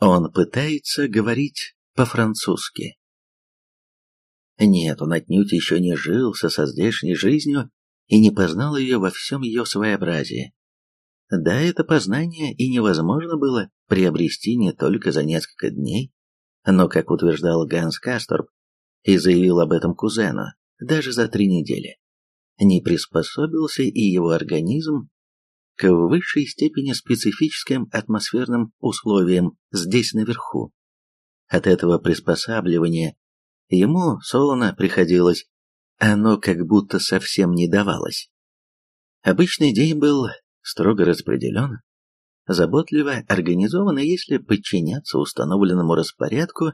Он пытается говорить по-французски. Нет, он отнюдь еще не жился со здешней жизнью и не познал ее во всем ее своеобразии. Да, это познание и невозможно было приобрести не только за несколько дней, но, как утверждал Ганс Касторп и заявил об этом кузену, даже за три недели. Не приспособился и его организм к высшей степени специфическим атмосферным условиям здесь наверху. От этого приспосабливания ему солоно приходилось, оно как будто совсем не давалось. Обычный день был строго распределен, заботливо организован, и если подчиняться установленному распорядку,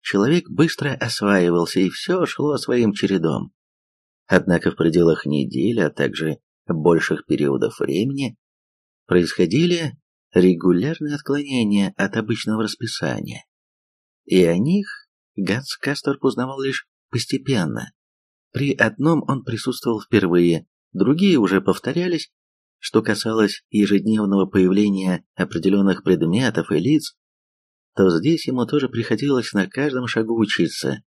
человек быстро осваивался, и все шло своим чередом. Однако в пределах недели, а также больших периодов времени, происходили регулярные отклонения от обычного расписания. И о них Ганс Кастор узнавал лишь постепенно. При одном он присутствовал впервые, другие уже повторялись, что касалось ежедневного появления определенных предметов и лиц, то здесь ему тоже приходилось на каждом шагу учиться,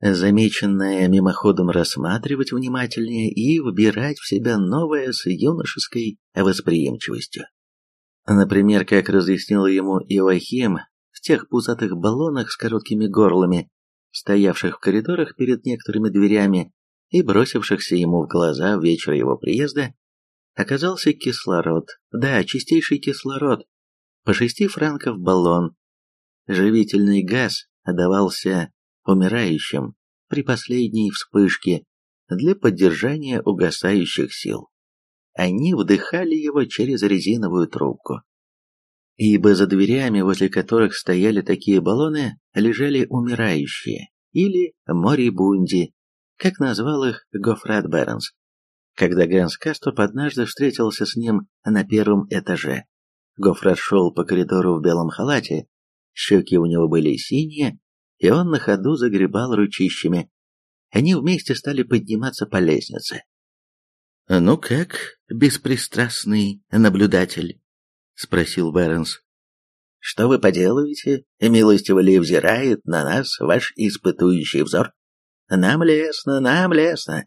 замеченное мимоходом рассматривать внимательнее и вбирать в себя новое с юношеской восприимчивостью. Например, как разъяснил ему Иоахим, в тех пузатых баллонах с короткими горлами, стоявших в коридорах перед некоторыми дверями и бросившихся ему в глаза в вечер его приезда, оказался кислород, да, чистейший кислород, по шести франков баллон. Живительный газ давался умирающим при последней вспышке для поддержания угасающих сил. Они вдыхали его через резиновую трубку. Ибо за дверями, возле которых стояли такие баллоны, лежали умирающие, или морибунди, как назвал их Гофрат Бернс когда Ганс Кастроп однажды встретился с ним на первом этаже. Гофрат шел по коридору в белом халате, щеки у него были синие, и он на ходу загребал ручищами. Они вместе стали подниматься по лестнице. «Ну как, беспристрастный наблюдатель?» — спросил Бернс. «Что вы поделаете? Милостиво ли взирает на нас ваш испытующий взор? Нам лестно, нам лестно.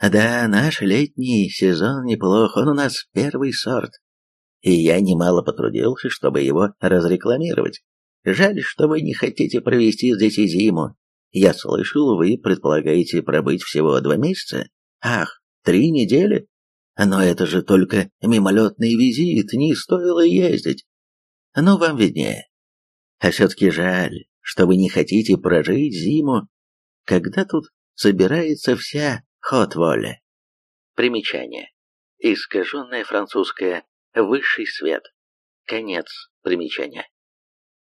Да, наш летний сезон неплох, он у нас первый сорт. И я немало потрудился, чтобы его разрекламировать. Жаль, что вы не хотите провести здесь и зиму. Я слышал, вы предполагаете пробыть всего два месяца? Ах, три недели? Но это же только мимолетный визит, не стоило ездить. Ну, вам виднее. А все-таки жаль, что вы не хотите прожить зиму, когда тут собирается вся Ход воли. Примечание. Искаженное французское «высший свет». Конец примечания.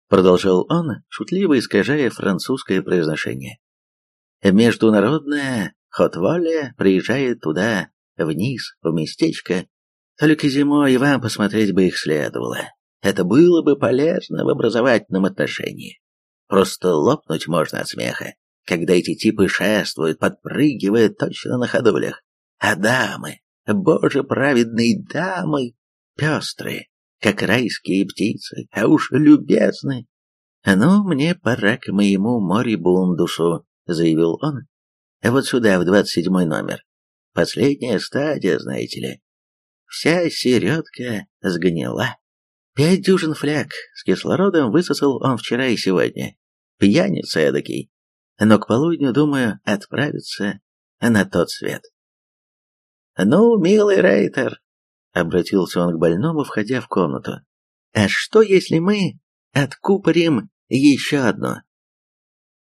Продолжал он, шутливо искажая французское произношение. Международная хот-воля приезжает туда, вниз, в местечко. Только зимой вам посмотреть бы их следовало. Это было бы полезно в образовательном отношении. Просто лопнуть можно от смеха когда эти типы шествуют, подпрыгивая точно на ходулях. А дамы, боже праведные дамы, пестрые, как райские птицы, а уж любезны. «Ну, мне пора к моему морибундусу», — заявил он. «Вот сюда, в двадцать седьмой номер. Последняя стадия, знаете ли. Вся середка сгнила. Пять дюжин фляг с кислородом высосал он вчера и сегодня. Пьяница эдакий но к полудню, думаю, отправиться на тот свет. «Ну, милый Рейтер», — обратился он к больному, входя в комнату, «а что, если мы откупорим еще одно?»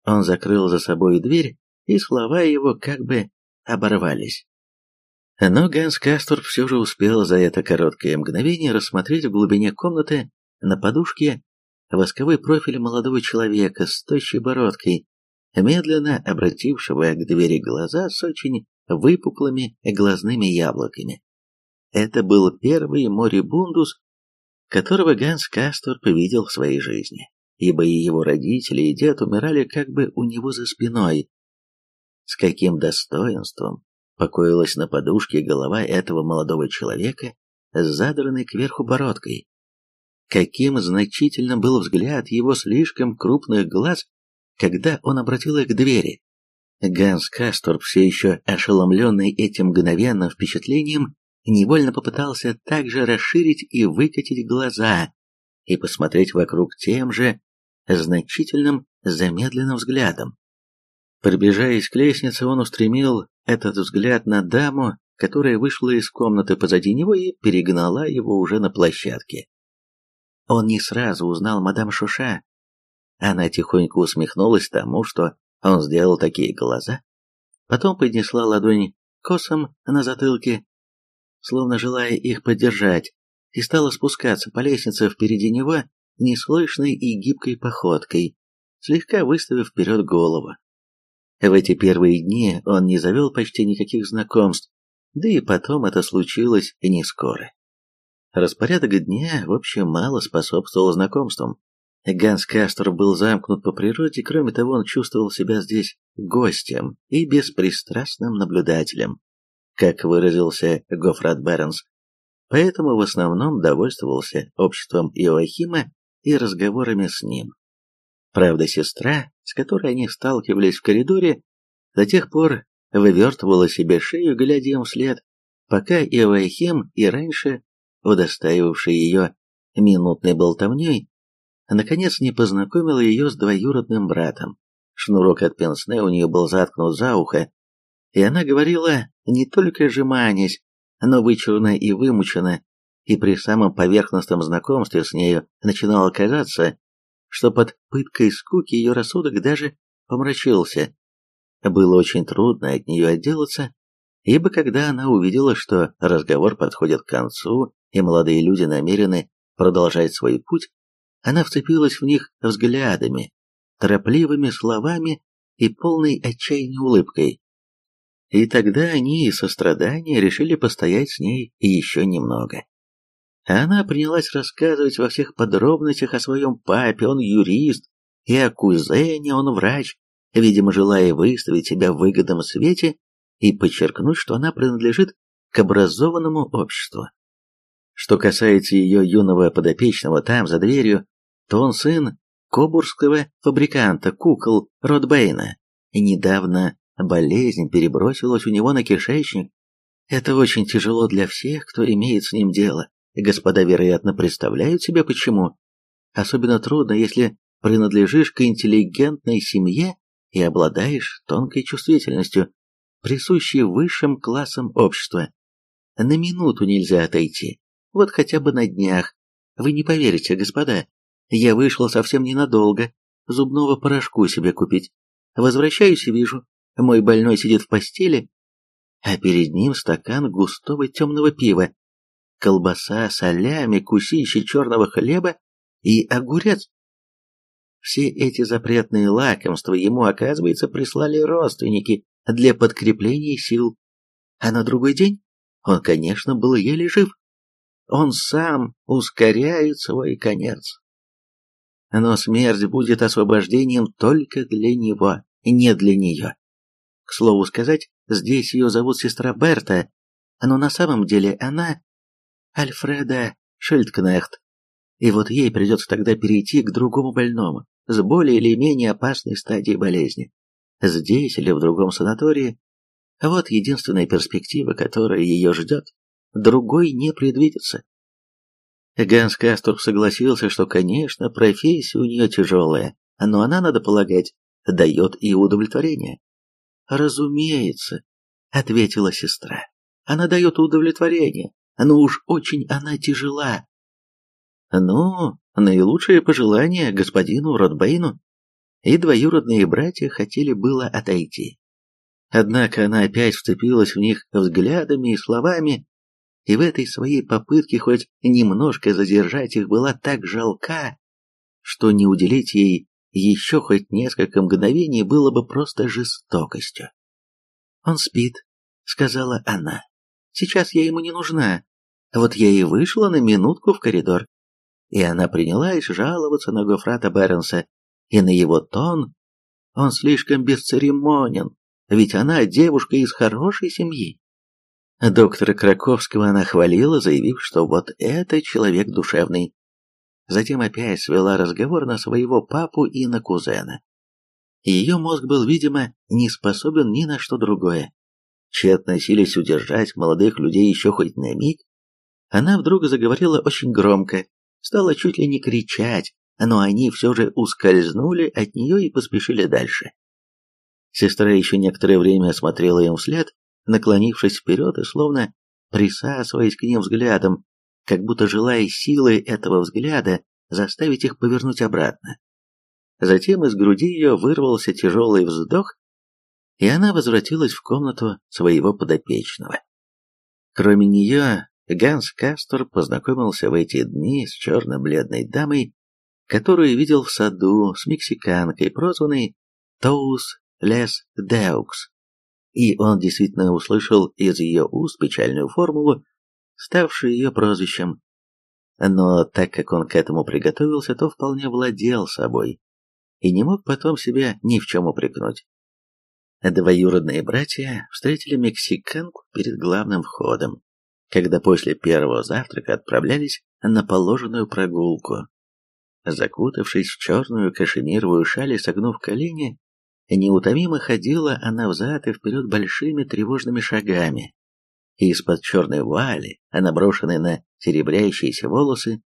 Он закрыл за собой дверь, и слова его как бы оборвались. Но Ганс Кастор все же успел за это короткое мгновение рассмотреть в глубине комнаты на подушке восковой профиль молодого человека с тощей бородкой, медленно обратившего к двери глаза с очень выпуклыми глазными яблоками. Это был первый морибундус, которого Ганс Кастор повидел в своей жизни, ибо и его родители, и дед умирали как бы у него за спиной. С каким достоинством покоилась на подушке голова этого молодого человека с задранной кверху бородкой. каким значительным был взгляд его слишком крупных глаз, когда он обратил их к двери. Ганс Касторп, все еще ошеломленный этим мгновенным впечатлением, невольно попытался также расширить и выкатить глаза и посмотреть вокруг тем же значительным замедленным взглядом. Приближаясь к лестнице, он устремил этот взгляд на даму, которая вышла из комнаты позади него и перегнала его уже на площадке. Он не сразу узнал мадам Шуша. Она тихонько усмехнулась тому, что он сделал такие глаза. Потом поднесла ладонь косом на затылке, словно желая их поддержать, и стала спускаться по лестнице впереди него неслышной и гибкой походкой, слегка выставив вперед голову. В эти первые дни он не завел почти никаких знакомств, да и потом это случилось не скоро. Распорядок дня, в общем, мало способствовал знакомствам. Ганс Кастер был замкнут по природе, кроме того, он чувствовал себя здесь гостем и беспристрастным наблюдателем, как выразился Гофрат Бернс. Поэтому в основном довольствовался обществом Иоахима и разговорами с ним. Правда, сестра, с которой они сталкивались в коридоре, до тех пор вывертывала себе шею, глядя им вслед, пока Иоахим и раньше, удостаивавший ее минутной болтовней, наконец не познакомил ее с двоюродным братом. Шнурок от пенсне у нее был заткнут за ухо, и она говорила, не только жеманясь, но вычурно и вымученно, и при самом поверхностном знакомстве с нею начинало казаться, что под пыткой скуки ее рассудок даже помрачился. Было очень трудно от нее отделаться, ибо когда она увидела, что разговор подходит к концу, и молодые люди намерены продолжать свой путь, она вцепилась в них взглядами, торопливыми словами и полной отчаянной улыбкой. И тогда они из сострадания решили постоять с ней еще немного. Она принялась рассказывать во всех подробностях о своем папе, он юрист, и о кузене, он врач, видимо, желая выставить себя в выгодном свете и подчеркнуть, что она принадлежит к образованному обществу. Что касается ее юного подопечного там, за дверью, то он сын кобурского фабриканта кукол Ротбейна. Недавно болезнь перебросилась у него на кишечник. Это очень тяжело для всех, кто имеет с ним дело. Господа, вероятно, представляют себе почему. Особенно трудно, если принадлежишь к интеллигентной семье и обладаешь тонкой чувствительностью, присущей высшим классам общества. На минуту нельзя отойти. Вот хотя бы на днях. Вы не поверите, господа, я вышел совсем ненадолго, зубного порошку себе купить. Возвращаюсь и вижу, мой больной сидит в постели, а перед ним стакан густого темного пива, колбаса, солями, кусище черного хлеба и огурец. Все эти запретные лакомства ему, оказывается, прислали родственники для подкрепления сил. А на другой день он, конечно, был еле жив. Он сам ускоряет свой конец. Но смерть будет освобождением только для него, не для нее. К слову сказать, здесь ее зовут сестра Берта, но на самом деле она Альфреда Шильдкнехт. И вот ей придется тогда перейти к другому больному, с более или менее опасной стадией болезни. Здесь или в другом санатории. Вот единственная перспектива, которая ее ждет. Другой не предвидится. Ганс Кастурб согласился, что, конечно, профессия у нее тяжелая, но она, надо полагать, дает и удовлетворение. «Разумеется», — ответила сестра, — «она дает удовлетворение, но уж очень она тяжела. Ну, наилучшие пожелания господину Ротбейну. И двоюродные братья хотели было отойти. Однако она опять вцепилась в них взглядами и словами, и в этой своей попытке хоть немножко задержать их была так жалка, что не уделить ей еще хоть несколько мгновений было бы просто жестокостью. «Он спит», — сказала она. Сейчас я ему не нужна. Вот я и вышла на минутку в коридор. И она принялась жаловаться на Гофрата Бернса и на его тон. Он слишком бесцеремонен, ведь она девушка из хорошей семьи. Доктора Краковского она хвалила, заявив, что вот это человек душевный. Затем опять свела разговор на своего папу и на кузена. Ее мозг был, видимо, не способен ни на что другое. Тщетно силясь удержать молодых людей еще хоть на миг, она вдруг заговорила очень громко, стала чуть ли не кричать, но они все же ускользнули от нее и поспешили дальше. Сестра еще некоторое время смотрела им вслед, наклонившись вперед и словно присасываясь к ним взглядом, как будто желая силой этого взгляда заставить их повернуть обратно. Затем из груди ее вырвался тяжелый вздох, и она возвратилась в комнату своего подопечного. Кроме нее, Ганс Кастор познакомился в эти дни с черно-бледной дамой, которую видел в саду с мексиканкой, прозванной Тоус Лес Деукс. И он действительно услышал из ее уст печальную формулу, ставшую ее прозвищем. Но так как он к этому приготовился, то вполне владел собой и не мог потом себя ни в чем упрекнуть. Двоюродные братья встретили мексиканку перед главным входом, когда после первого завтрака отправлялись на положенную прогулку. Закутавшись в черную кашемировую шаль и согнув колени, неутомимо ходила она взад и вперед большими тревожными шагами. Из-под черной вуали, а наброшенной на серебрящиеся волосы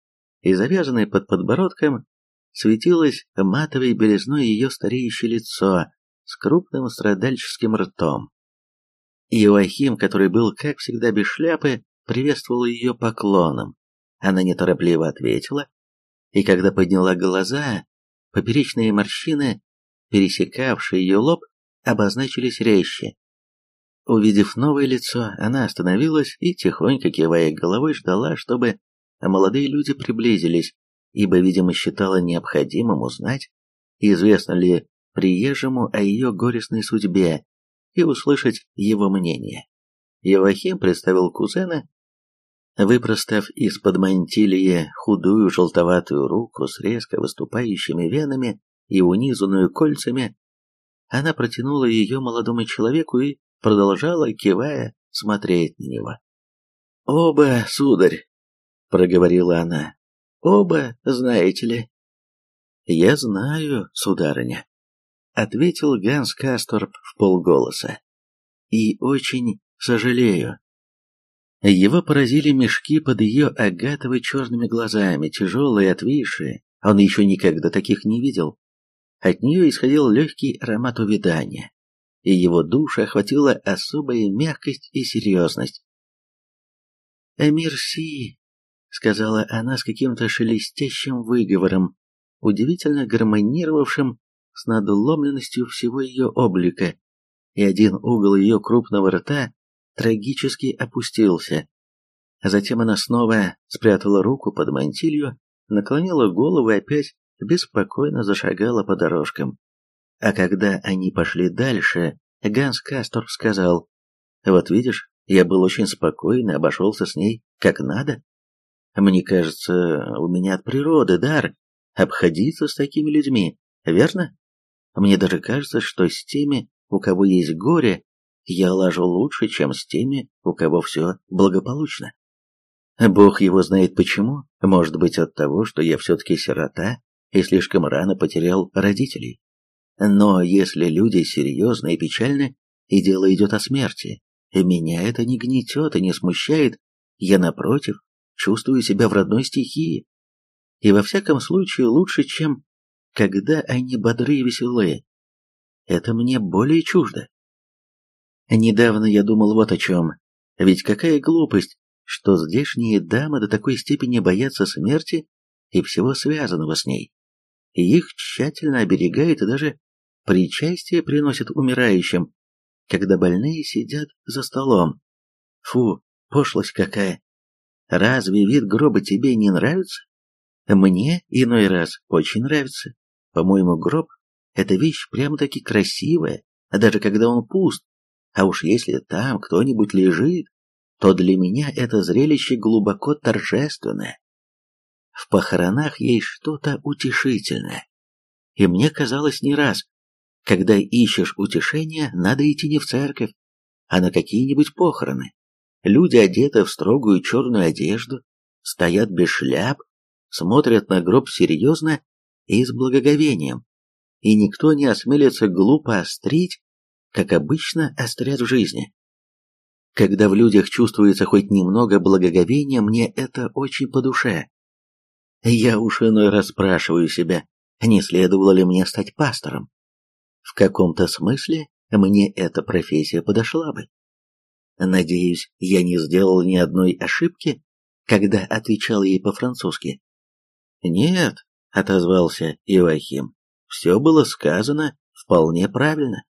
и завязанной под подбородком, светилось матовой белизной ее стареющее лицо с крупным страдальческим ртом. Иоахим, который был, как всегда, без шляпы, приветствовал ее поклоном. Она неторопливо ответила, и когда подняла глаза, поперечные морщины, пересекавшие ее лоб, обозначились резче. Увидев новое лицо, она остановилась и, тихонько кивая головой, ждала, чтобы молодые люди приблизились, ибо, видимо, считала необходимым узнать, известно ли приезжему о ее горестной судьбе и услышать его мнение. Евахим представил кузена, выпростав из-под мантилии худую желтоватую руку с резко выступающими венами и унизанную кольцами, она протянула ее молодому человеку и продолжала, кивая, смотреть на него. «Оба, сударь», — проговорила она, Оба, знаете ли. Я знаю, сударыня, ответил Ганс Касторп в полголоса. И очень сожалею. Его поразили мешки под ее агатовой черными глазами, тяжелые, отвисшие. Он еще никогда таких не видел. От нее исходил легкий аромат увядания, и его душу охватила особая мягкость и серьезность. «Мерси, сказала она с каким-то шелестящим выговором, удивительно гармонировавшим с надломленностью всего ее облика, и один угол ее крупного рта трагически опустился. Затем она снова спрятала руку под мантилью, наклонила голову и опять беспокойно зашагала по дорожкам. А когда они пошли дальше, Ганс Касторф сказал, «Вот видишь, я был очень спокойно, обошелся с ней как надо. Мне кажется, у меня от природы дар обходиться с такими людьми, верно? Мне даже кажется, что с теми, у кого есть горе, я лажу лучше, чем с теми, у кого все благополучно. Бог его знает почему, может быть от того, что я все-таки сирота и слишком рано потерял родителей. Но если люди серьезны и печальны, и дело идет о смерти, меня это не гнетет и не смущает, я, напротив, чувствую себя в родной стихии. И во всяком случае лучше, чем когда они бодры и веселые. Это мне более чуждо. Недавно я думал вот о чем. Ведь какая глупость, что здешние дамы до такой степени боятся смерти и всего связанного с ней. Их тщательно оберегают и даже причастие приносят умирающим, когда больные сидят за столом. Фу, пошлость какая! Разве вид гроба тебе не нравится? Мне иной раз очень нравится. По-моему, гроб – это вещь прямо-таки красивая, даже когда он пуст. А уж если там кто-нибудь лежит, то для меня это зрелище глубоко торжественное. В похоронах есть что-то утешительное. И мне казалось не раз, когда ищешь утешения, надо идти не в церковь, а на какие-нибудь похороны. Люди одеты в строгую черную одежду, стоят без шляп, смотрят на гроб серьезно и с благоговением, и никто не осмелится глупо острить, как обычно острят в жизни. Когда в людях чувствуется хоть немного благоговения, мне это очень по душе. Я уж иной раз спрашиваю себя, не следовало ли мне стать пастором. В каком-то смысле мне эта профессия подошла бы. Надеюсь, я не сделал ни одной ошибки, когда отвечал ей по-французски. «Нет», — отозвался Ивахим, — «все было сказано вполне правильно».